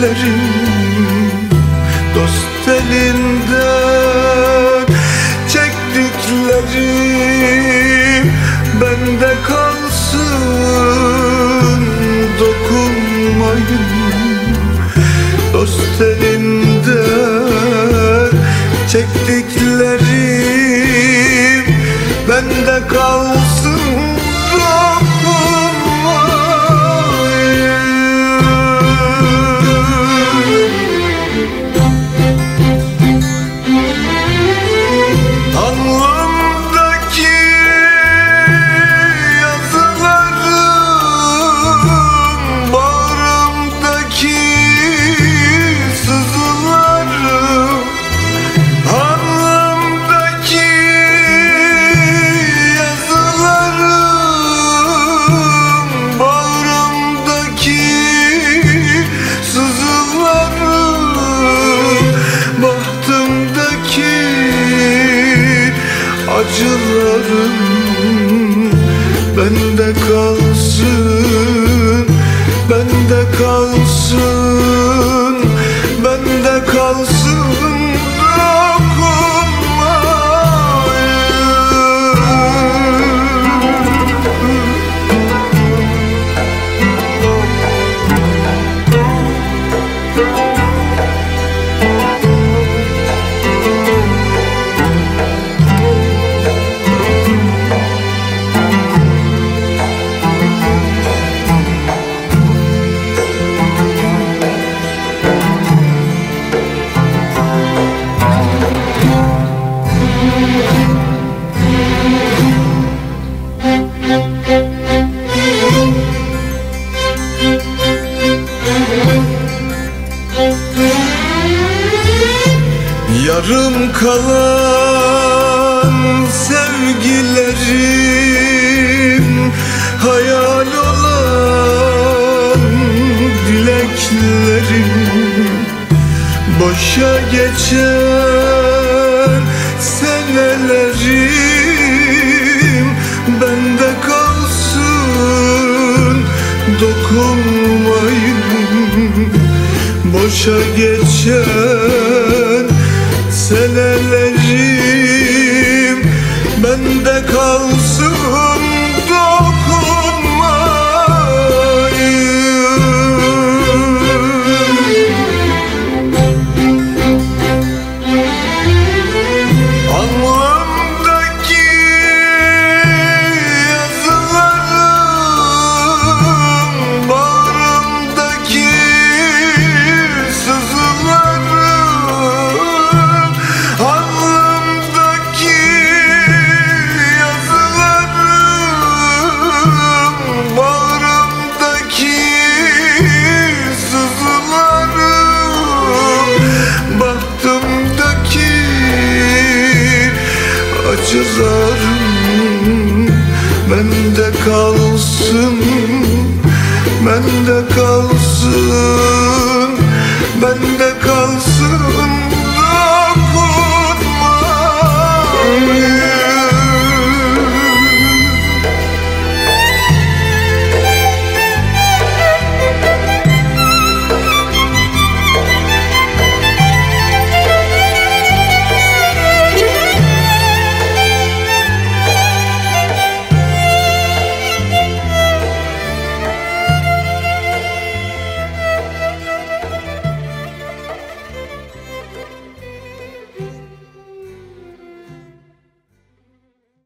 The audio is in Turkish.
çektiklerim Dost elinden çektiklerim Bende kalsın dokunmayın. Dost elinden çektiklerim Bende kalsın Bende kalsın Yarım kalan sevgilerim Hayal olan dileklerim. Boşa geçen senelerim Bende kalsın dokunmayın. Boşa geçen senelerim Bende kalsın acılarım. Bende kalsın Bende kalsın. Bende